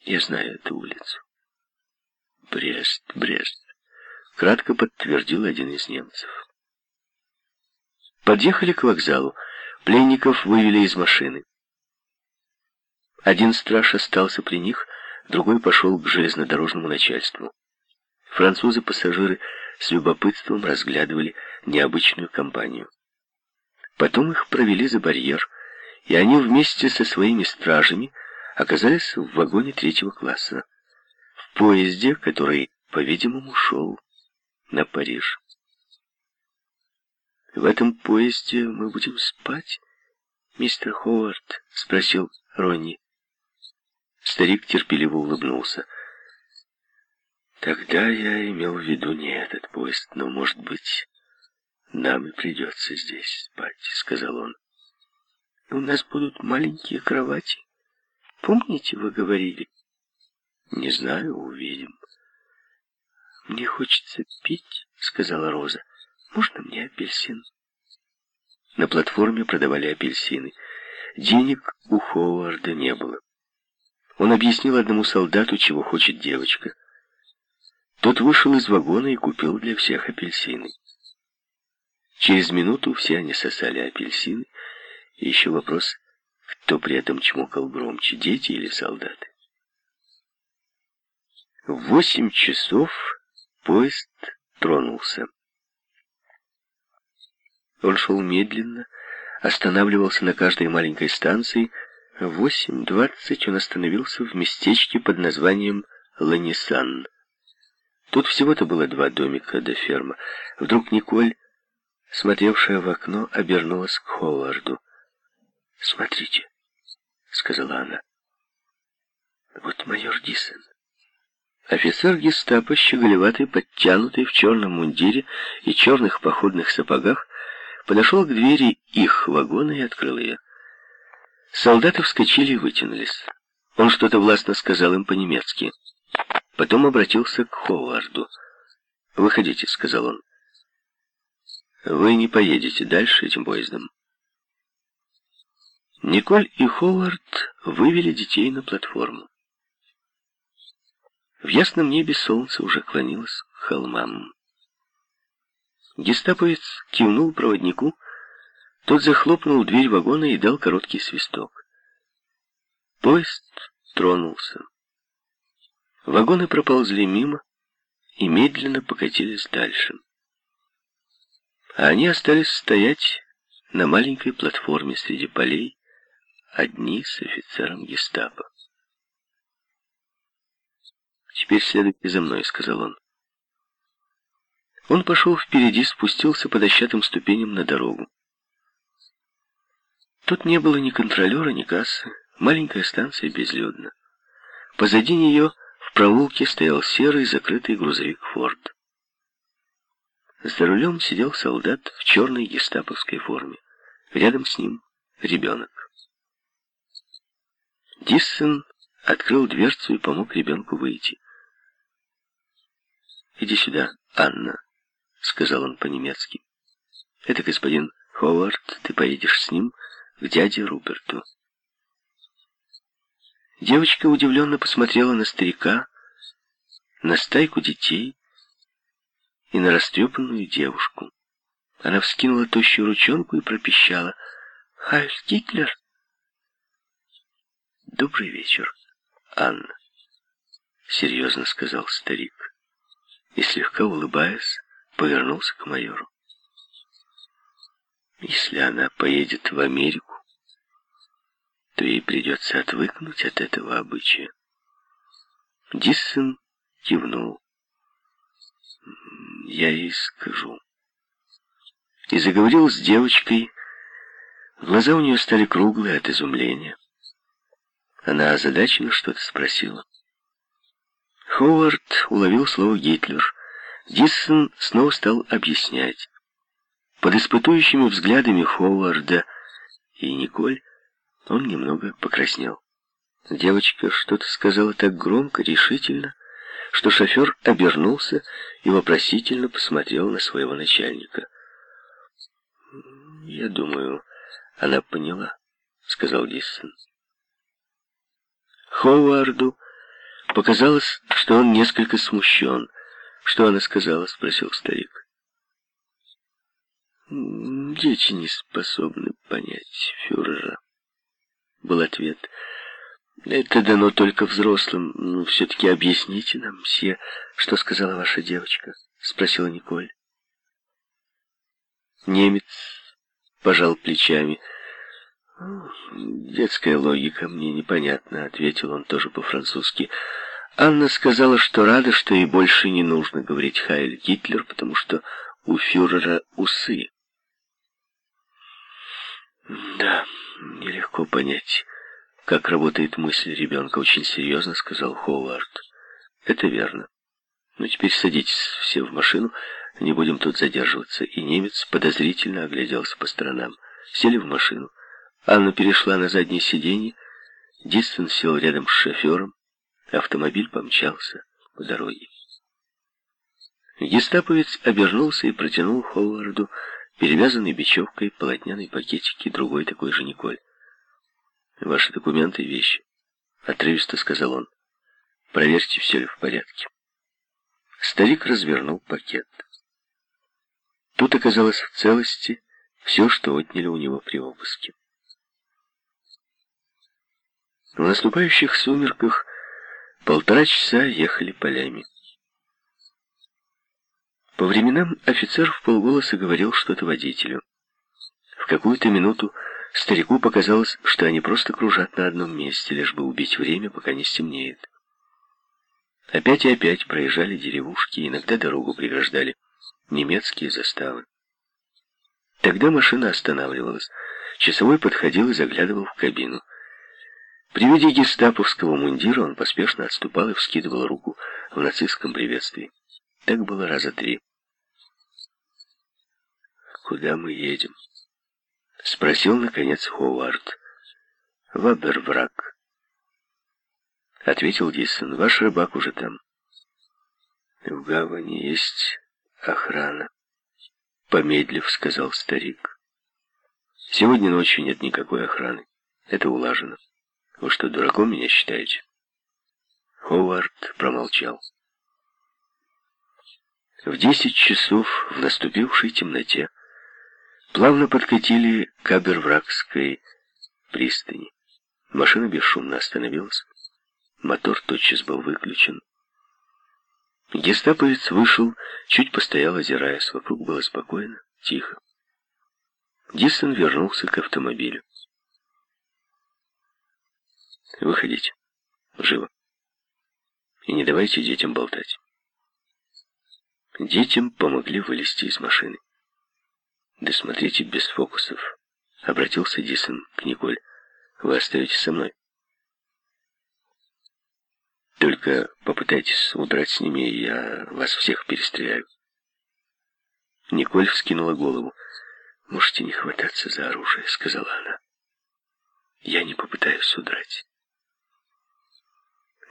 Я знаю эту улицу. Брест, Брест. Кратко подтвердил один из немцев. Подъехали к вокзалу. Пленников вывели из машины. Один страж остался при них, другой пошел к железнодорожному начальству. Французы-пассажиры с любопытством разглядывали необычную компанию. Потом их провели за барьер, и они вместе со своими стражами оказались в вагоне третьего класса, в поезде, который, по-видимому, шел на Париж. «В этом поезде мы будем спать, мистер Ховард?» — спросил Ронни. Старик терпеливо улыбнулся. «Тогда я имел в виду не этот поезд, но, может быть, нам и придется здесь спать», — сказал он. «У нас будут маленькие кровати. Помните, вы говорили?» «Не знаю, увидим». «Мне хочется пить», — сказала Роза. «Можно мне апельсин?» На платформе продавали апельсины. Денег у Ховарда не было. Он объяснил одному солдату, чего хочет девочка. Тот вышел из вагона и купил для всех апельсины. Через минуту все они сосали апельсины, и еще вопрос, кто при этом чмокал громче, дети или солдаты. В восемь часов поезд тронулся. Он шел медленно, останавливался на каждой маленькой станции. В восемь двадцать он остановился в местечке под названием Ланисан. Тут всего-то было два домика до ферма. Вдруг Николь, смотревшая в окно, обернулась к Ховарду. «Смотрите», — сказала она. «Вот майор Диссен». Офицер гестапо, щеголеватый, подтянутый, в черном мундире и черных походных сапогах, подошел к двери их вагона и открыл ее. Солдаты вскочили и вытянулись. Он что-то властно сказал им по-немецки. Потом обратился к Ховарду. «Выходите», — сказал он. «Вы не поедете дальше этим поездом». Николь и Ховард вывели детей на платформу. В ясном небе солнце уже клонилось к холмам. Гестаповец кивнул проводнику, тот захлопнул дверь вагона и дал короткий свисток. Поезд тронулся. Вагоны проползли мимо и медленно покатились дальше. А они остались стоять на маленькой платформе среди полей, одни с офицером гестапо. «Теперь следуйте за мной», — сказал он. Он пошел впереди, спустился по дощатым ступеням на дорогу. Тут не было ни контролера, ни кассы. Маленькая станция безлюдна. Позади нее в проулке стоял серый закрытый грузовик «Форд». За рулем сидел солдат в черной гестаповской форме. Рядом с ним ребенок. Диссен открыл дверцу и помог ребенку выйти. «Иди сюда, Анна», — сказал он по-немецки. «Это господин Ховард, ты поедешь с ним к дяде Руперту». Девочка удивленно посмотрела на старика, на стайку детей и на растрепанную девушку. Она вскинула тощую ручонку и пропищала. «Хайль Гитлер!» «Добрый вечер, Анна», — серьезно сказал старик. И слегка улыбаясь, повернулся к майору. Если она поедет в Америку, то ей придется отвыкнуть от этого обычая. Диссен кивнул. Я ей скажу. И заговорил с девочкой. Глаза у нее стали круглые от изумления. Она озадаченно что-то спросила. Ховард уловил слово «Гитлер», Диссон снова стал объяснять. Под испытующими взглядами Ховарда и Николь он немного покраснел. Девочка что-то сказала так громко, решительно, что шофер обернулся и вопросительно посмотрел на своего начальника. «Я думаю, она поняла», — сказал Диссон. Ховарду Показалось, что он несколько смущен. «Что она сказала?» — спросил старик. «Дети не способны понять фюрера», — был ответ. «Это дано только взрослым. Ну, все-таки объясните нам, все, что сказала ваша девочка», — спросила Николь. Немец пожал плечами. «Детская логика мне непонятна», — ответил он тоже по-французски. Анна сказала, что рада, что ей больше не нужно говорить «Хайль Гитлер», потому что у фюрера усы. Да, нелегко понять, как работает мысль ребенка, очень серьезно сказал Ховард. Это верно. Ну, теперь садитесь все в машину, не будем тут задерживаться. И немец подозрительно огляделся по сторонам. Сели в машину. Анна перешла на заднее сиденье. Дистон сел рядом с шофером. Автомобиль помчался по дороге. Гестаповец обернулся и протянул Ховарду перевязанный бечевкой полотняный пакетик и другой такой же Николь. «Ваши документы и вещи», — отрывисто сказал он. «Проверьте, все ли в порядке». Старик развернул пакет. Тут оказалось в целости все, что отняли у него при обыске. В наступающих сумерках полтора часа ехали полями. По временам офицер в полголоса говорил что-то водителю. В какую-то минуту старику показалось, что они просто кружат на одном месте, лишь бы убить время, пока не стемнеет. Опять и опять проезжали деревушки, иногда дорогу преграждали немецкие заставы. Тогда машина останавливалась. Часовой подходил и заглядывал в кабину. При виде гестаповского мундира он поспешно отступал и вскидывал руку в нацистском приветствии. Так было раза три. «Куда мы едем?» — спросил, наконец, Ховард. «В Аберврак», — ответил Диссон. «Ваш рыбак уже там». «В гавани есть охрана», — помедлив сказал старик. «Сегодня ночью нет никакой охраны. Это улажено. Вы что, дураком меня считаете?» Ховард промолчал. В десять часов в наступившей темноте плавно подкатили к Абервракской пристани. Машина бесшумно остановилась. Мотор тотчас был выключен. Гестаповец вышел, чуть постоял, озираясь. Вокруг было спокойно, тихо. Диссон вернулся к автомобилю. «Выходите. Живо. И не давайте детям болтать». Детям помогли вылезти из машины. «Да смотрите без фокусов», — обратился Дисон к Николь. «Вы остаетесь со мной». «Только попытайтесь удрать с ними, и я вас всех перестреляю». Николь вскинула голову. «Можете не хвататься за оружие», — сказала она. «Я не попытаюсь удрать».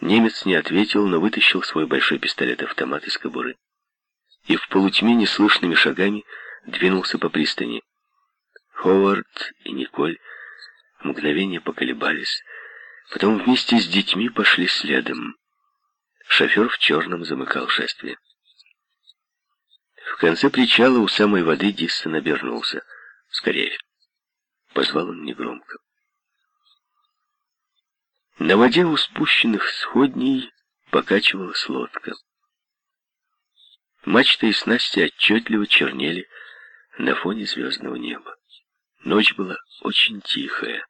Немец не ответил, но вытащил свой большой пистолет-автомат из кобуры и в полутьме неслышными шагами двинулся по пристани. Ховард и Николь мгновение поколебались, потом вместе с детьми пошли следом. Шофер в черном замыкал шествие. В конце причала у самой воды Диссон обернулся. «Скорее!» — позвал он негромко. На воде у спущенных сходней покачивалась лодка. Мачта и снасти отчетливо чернели на фоне звездного неба. Ночь была очень тихая.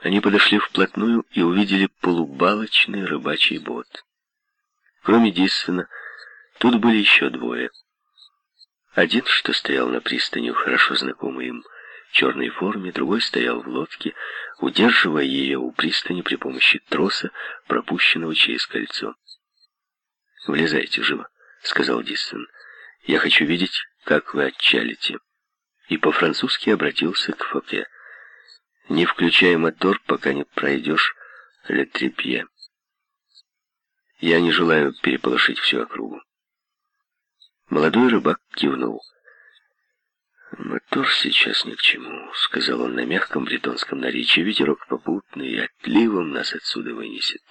Они подошли вплотную и увидели полубалочный рыбачий бот. Кроме Диссона, тут были еще двое. Один, что стоял на пристани хорошо знакомой им черной форме, другой стоял в лодке, удерживая ее у пристани при помощи троса, пропущенного через кольцо. «Влезайте живо», — сказал Диссон. «Я хочу видеть, как вы отчалите». И по-французски обратился к Фоке. «Не включай мотор, пока не пройдешь Ле Трепье. Я не желаю переполошить всю округу». Молодой рыбак кивнул. «Мотор сейчас ни к чему», — сказал он на мягком бретонском наречии. «Ветерок попутный, отливом нас отсюда вынесет».